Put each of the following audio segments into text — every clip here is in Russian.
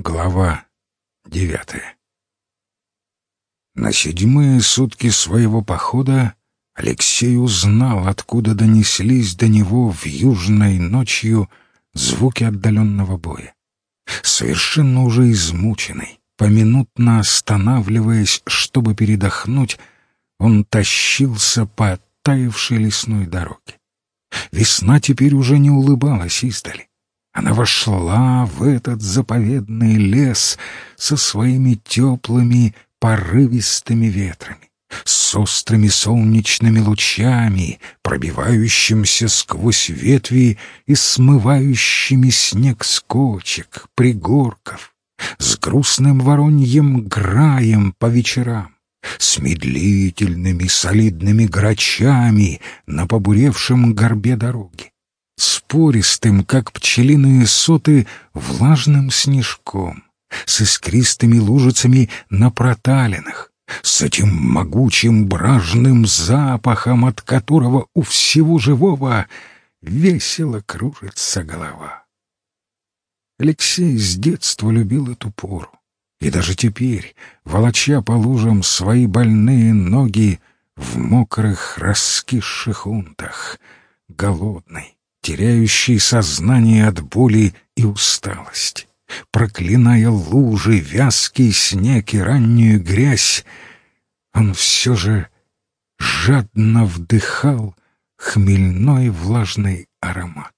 Глава девятая На седьмые сутки своего похода Алексей узнал, откуда донеслись до него в южной ночью звуки отдаленного боя. Совершенно уже измученный, поминутно останавливаясь, чтобы передохнуть, он тащился по оттаившей лесной дороге. Весна теперь уже не улыбалась издали. Она вошла в этот заповедный лес со своими теплыми порывистыми ветрами, с острыми солнечными лучами, пробивающимся сквозь ветви и смывающими снег с кочек, пригорков, с грустным вороньем граем по вечерам, с медлительными солидными грачами на побуревшем горбе дороги спористым, как пчелиные соты, влажным снежком, с искристыми лужицами на проталинах, с этим могучим бражным запахом, от которого у всего живого весело кружится голова. Алексей с детства любил эту пору, и даже теперь, волоча по лужам свои больные ноги в мокрых раскисших унтах, голодный, теряющий сознание от боли и усталости. Проклиная лужи, вязкий снег и раннюю грязь, он все же жадно вдыхал хмельной влажный аромат.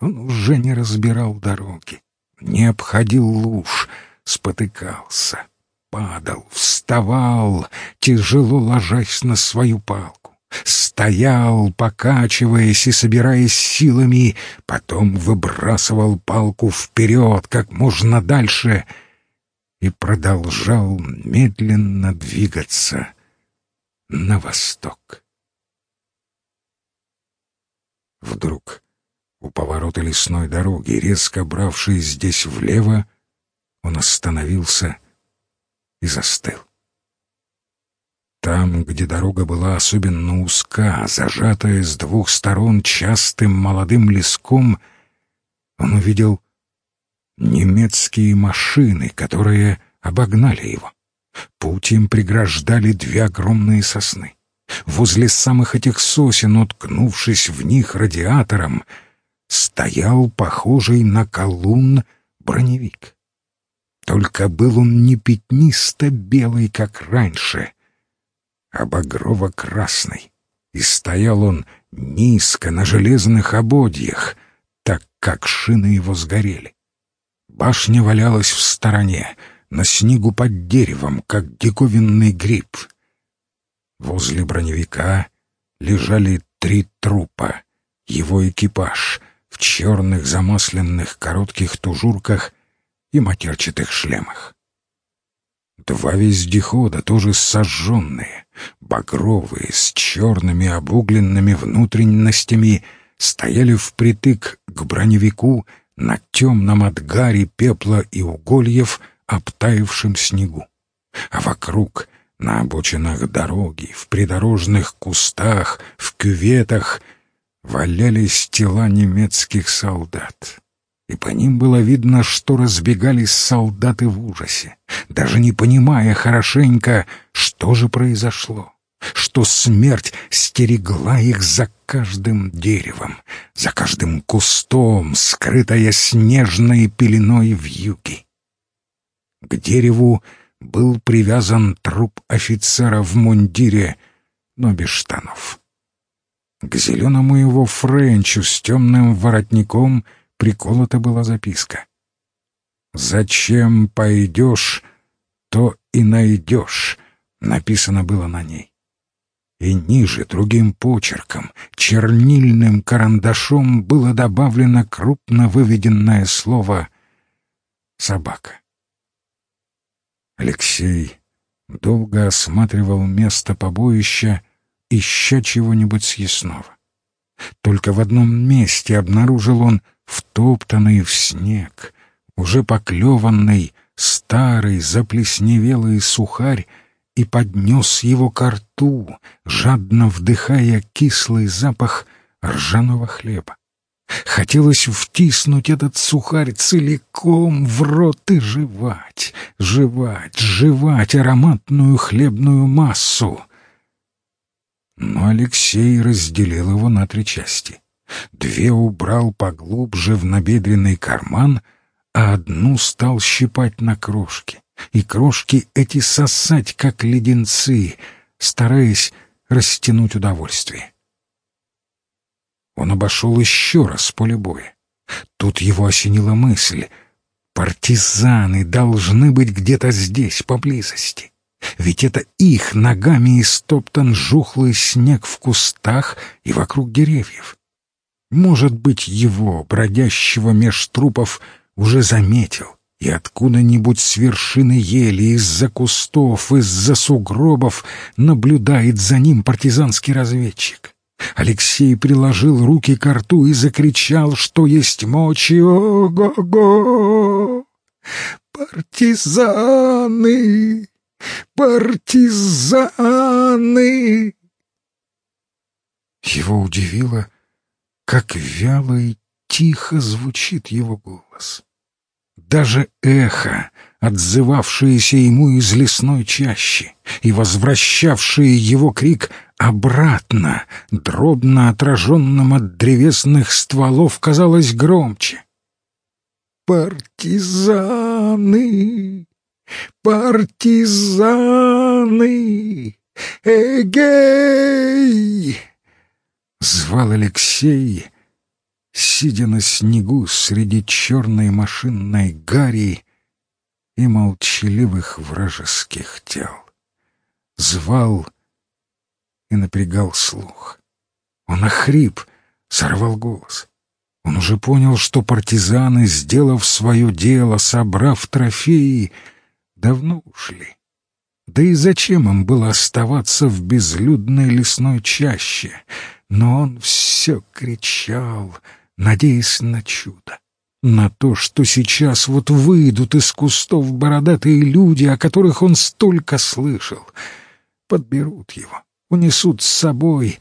Он уже не разбирал дороги, не обходил луж, спотыкался, падал, вставал, тяжело ложась на свою палку стоял, покачиваясь и собираясь силами, потом выбрасывал палку вперед как можно дальше и продолжал медленно двигаться на восток. Вдруг у поворота лесной дороги, резко бравшей здесь влево, он остановился и застыл. Там, где дорога была особенно узка, зажатая с двух сторон частым молодым леском, он увидел немецкие машины, которые обогнали его. Путь им преграждали две огромные сосны. Возле самых этих сосен, уткнувшись в них радиатором, стоял похожий на колун броневик. Только был он не пятнисто-белый, как раньше, а багрово-красный, и стоял он низко на железных ободьях, так как шины его сгорели. Башня валялась в стороне, на снегу под деревом, как диковинный гриб. Возле броневика лежали три трупа, его экипаж в черных замасленных коротких тужурках и матерчатых шлемах. Два вездехода, тоже сожженные, багровые, с черными обугленными внутренностями, стояли впритык к броневику на темном отгаре пепла и угольев, обтаившем снегу. А вокруг, на обочинах дороги, в придорожных кустах, в кюветах, валялись тела немецких солдат и по ним было видно, что разбегались солдаты в ужасе, даже не понимая хорошенько, что же произошло, что смерть стерегла их за каждым деревом, за каждым кустом, скрытая снежной пеленой в юге. К дереву был привязан труп офицера в мундире, но без штанов. К зеленому его френчу с темным воротником — приколота была записка. «Зачем пойдешь, то и найдешь», — написано было на ней. И ниже другим почерком, чернильным карандашом было добавлено крупно выведенное слово «собака». Алексей долго осматривал место побоища, ища чего-нибудь съестного. Только в одном месте обнаружил он втоптанный в снег, уже поклеванный, старый, заплесневелый сухарь, и поднес его ко рту, жадно вдыхая кислый запах ржаного хлеба. Хотелось втиснуть этот сухарь целиком в рот и жевать, жевать, жевать ароматную хлебную массу. Но Алексей разделил его на три части. Две убрал поглубже в набедренный карман, а одну стал щипать на крошки, и крошки эти сосать, как леденцы, стараясь растянуть удовольствие. Он обошел еще раз поле боя. Тут его осенила мысль. Партизаны должны быть где-то здесь, поблизости. Ведь это их ногами истоптан жухлый снег в кустах и вокруг деревьев. Может быть, его, бродящего меж трупов, уже заметил, и откуда-нибудь с вершины ели, из-за кустов, из-за сугробов наблюдает за ним партизанский разведчик. Алексей приложил руки к рту и закричал, что есть мочи. «Ого-го! Партизаны! Партизаны!» Его удивило, как вяло и тихо звучит его голос. Даже эхо, отзывавшееся ему из лесной чащи и возвращавшее его крик обратно, дробно отраженным от древесных стволов, казалось громче. «Партизаны! Партизаны! Эгей!» Звал Алексей, сидя на снегу среди черной машинной гари и молчаливых вражеских тел. Звал и напрягал слух. Он охрип, сорвал голос. Он уже понял, что партизаны, сделав свое дело, собрав трофеи, давно ушли. Да и зачем им было оставаться в безлюдной лесной чаще? Но он все кричал, надеясь на чудо. На то, что сейчас вот выйдут из кустов бородатые люди, о которых он столько слышал. Подберут его, унесут с собой,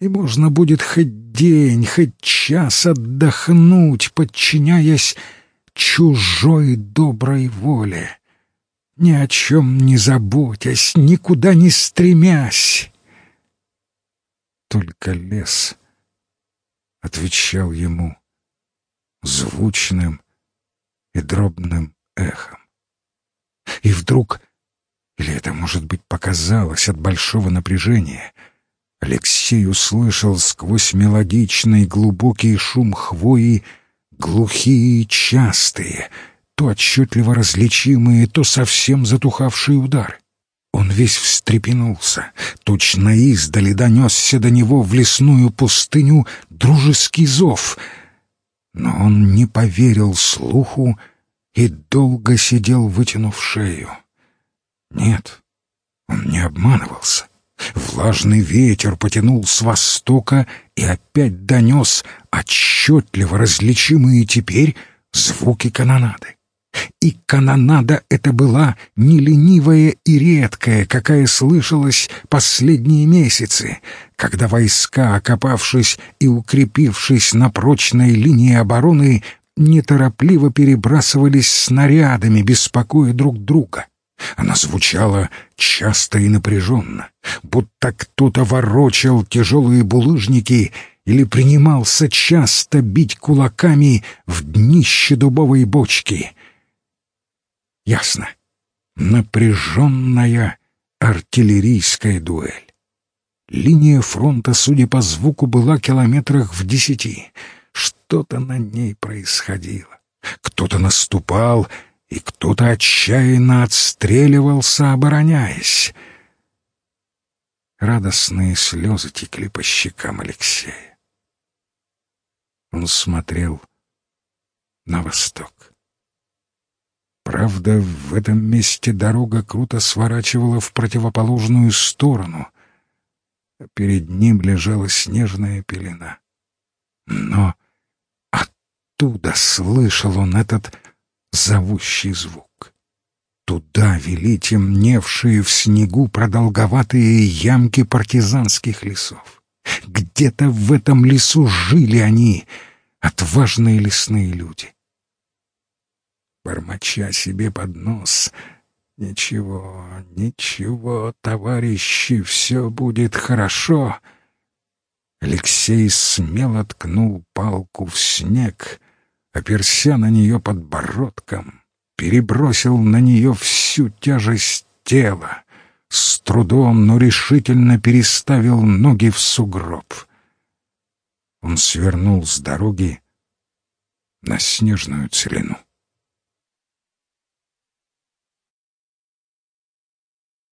и можно будет хоть день, хоть час отдохнуть, подчиняясь чужой доброй воле, ни о чем не заботясь, никуда не стремясь. Только лес отвечал ему звучным и дробным эхом. И вдруг или это, может быть, показалось от большого напряжения? Алексей услышал сквозь мелодичный глубокий шум хвои глухие и частые, то отчетливо различимые, то совсем затухавшие удары. Он весь встрепенулся. Точно издали донесся до него в лесную пустыню дружеский зов. Но он не поверил слуху и долго сидел, вытянув шею. Нет, он не обманывался. Влажный ветер потянул с востока и опять донес отчетливо различимые теперь звуки канонады. И канонада эта была не ленивая и редкая, какая слышалась последние месяцы, когда войска, окопавшись и укрепившись на прочной линии обороны, неторопливо перебрасывались снарядами, беспокоя друг друга. Она звучала часто и напряженно, будто кто-то ворочал тяжелые булыжники или принимался часто бить кулаками в днище дубовой бочки. Ясно. Напряженная артиллерийская дуэль. Линия фронта, судя по звуку, была километрах в десяти. Что-то на ней происходило. Кто-то наступал, и кто-то отчаянно отстреливался, обороняясь. Радостные слезы текли по щекам Алексея. Он смотрел на восток. Правда, в этом месте дорога круто сворачивала в противоположную сторону, а перед ним лежала снежная пелена. Но оттуда слышал он этот зовущий звук. Туда вели темневшие в снегу продолговатые ямки партизанских лесов. Где-то в этом лесу жили они, отважные лесные люди. Бормоча себе под нос, «Ничего, ничего, товарищи, все будет хорошо», Алексей смело ткнул палку в снег, оперся на нее подбородком, перебросил на нее всю тяжесть тела, с трудом, но решительно переставил ноги в сугроб. Он свернул с дороги на снежную целину.